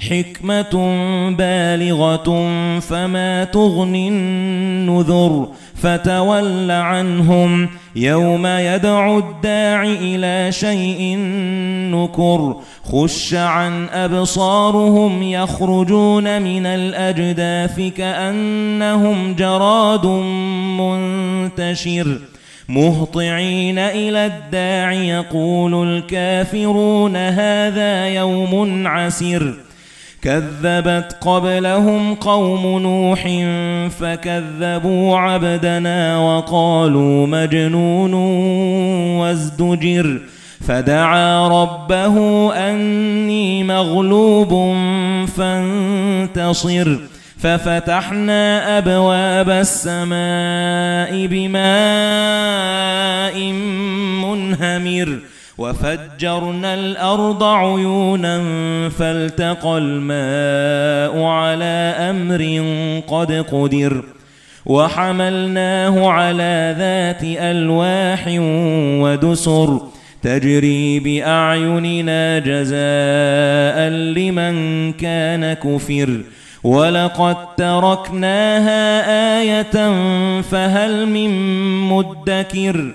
حِكْمَةٌ بَالِغَةٌ فَمَا تُغْنِ النُّذُرُ فَتَوَلَّ عَنْهُمْ يَوْمَ يَدْعُ الدَّاعِ إِلَى شَيْءٍ نُكُرٍ. خُشَّ عَنْ أَبْصَارُهُمْ يَخْرُجُونَ مِنَ الْأَجْدَاثِ كَأَنَّهُمْ جَرَادٌ مُنْتَشِرٌ. مُهْطِعِينَ إِلَى الدَّاعِ يَقُولُ الْكَافِرُونَ هَذَا يَوْمٌ عَسِرٌ كَذَّبَتْ قَبْلَهُمْ قَوْمُ نُوحٍ فَكَذَّبُوا عَبْدَنَا وَقَالُوا مَجْنُونٌ وَازْدُجِرَ فَدَعَا رَبَّهُ أَنِّي مَغْلُوبٌ فَانتَصِرْ فَفَتَحْنَا أَبْوَابَ السَّمَاءِ بِمَاءٍ مُنْهَمِرٍ وَفَجَّرْنَا الْأَرْضَ عُيُونًا فَالْتَقَى الْمَاءُ عَلَى أَمْرٍ قَدْ قُدِرَ وَحَمَلْنَاهُ عَلَى ذَاتِ أَلْوَاحٍ وَدُسُرٍ تَجْرِي بِأَعْيُنِنَا جَزَاءً لِمَنْ كَانَ كُفِرَ وَلَقَدْ تَرَكْنَاهَا آيَةً فَهَلْ مِن مُّدَّكِرٍ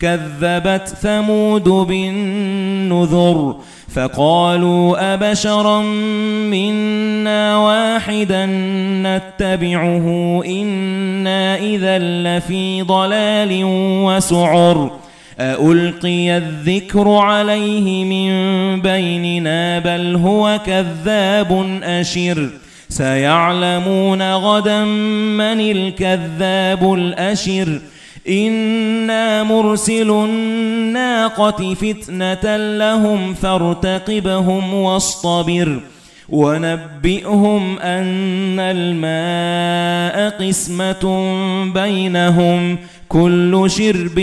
كَذَّبَتْ ثَمُودُ بِالنُّذُرِ فَقَالُوا أَبَشَرًا مِنَّا وَاحِدًا نَتَّبِعُهُ إِنَّا إِذًا لَّفِي ضَلَالٍ وَسُعُرٍ أَأُلْقِيَ الذِّكْرُ عَلَيْهِ مِن بَيْنِنَا بَلْ هُوَ كَذَّابٌ أَشِرٌ سَيَعْلَمُونَ غَدًا مَّنِ الْكَذَّابُ الْأَشِرُ إِنَّا مُرْسِلُو النَّاقَةِ فِتْنَةً لَهُمْ فَارْتَقِبْهُمْ وَاصْطَبِرْ وَنَبِّئْهُمْ أَنَّ الْمَاءَ قِسْمَةٌ بَيْنَهُمْ كُلُّ شِرْبٍ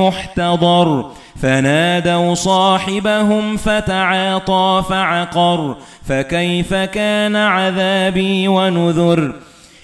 مُحْتَضَرٌ فَنَادَوْا صَاحِبَهُمْ فَتَعَاطَى فَعَقَرَ فَكَيْفَ كَانَ عَذَابِي وَنُذُرِ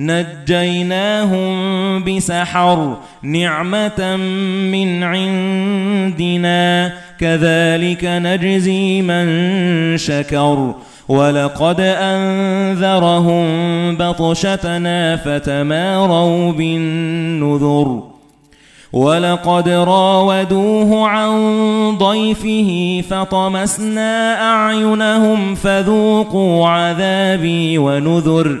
نَجَّيْنَاهُمْ بِسَحَرٍ نِعْمَةً مِنْ عِنْدِنَا. كَذَلِكَ نَجْزِي مَنْ شَكَرَ. وَلَقَدْ أَنذَرَهُمْ بَطْشَتَنَا فَتَمَارَوْا بِالنُّذُرِ. وَلَقَدْ رَاوَدُوهُ عَن ضَيْفِهِ فَطَمَسْنَا أَعْيُنَهُمْ فَذُوقُوا عَذَابِي وَنُذُرِ.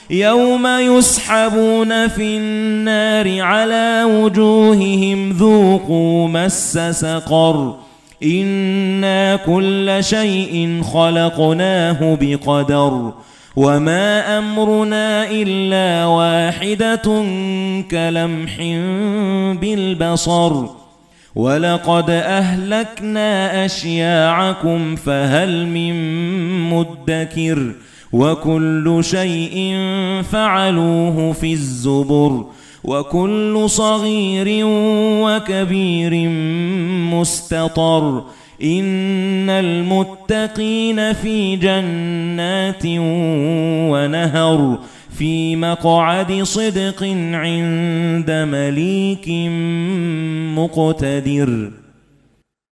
يَوْمَ يُسْحَبُونَ فِي النَّارِ عَلَى وُجُوهِهِمْ ذُوقُوا مَسَّ سَقَرَ إِنَّا كُلَّ شَيْءٍ خَلَقْنَاهُ بِقَدَرٍ وَمَا أَمْرُنَا إِلَّا وَاحِدَةٌ كَلَمْحٍ بِالْبَصَرِ وَلَقَدْ أَهْلَكْنَا أَشْيَاعَكُمْ فَهَلْ مِن مُّدَّكِرٍ وَكُلُّ شَيْءٍ فَعَلُوهُ فِي الزُّبُرِ وَكُلُّ صَغِيرٍ وَكَبِيرٍ مُسْتَطَرٍ. إِنَّ الْمُتَّقِينَ فِي جَنَّاتٍ وَنَهَرٍ فِي مَقْعَدِ صِدْقٍ عِندَ مَلِيكٍ مُقْتَدِرٍ.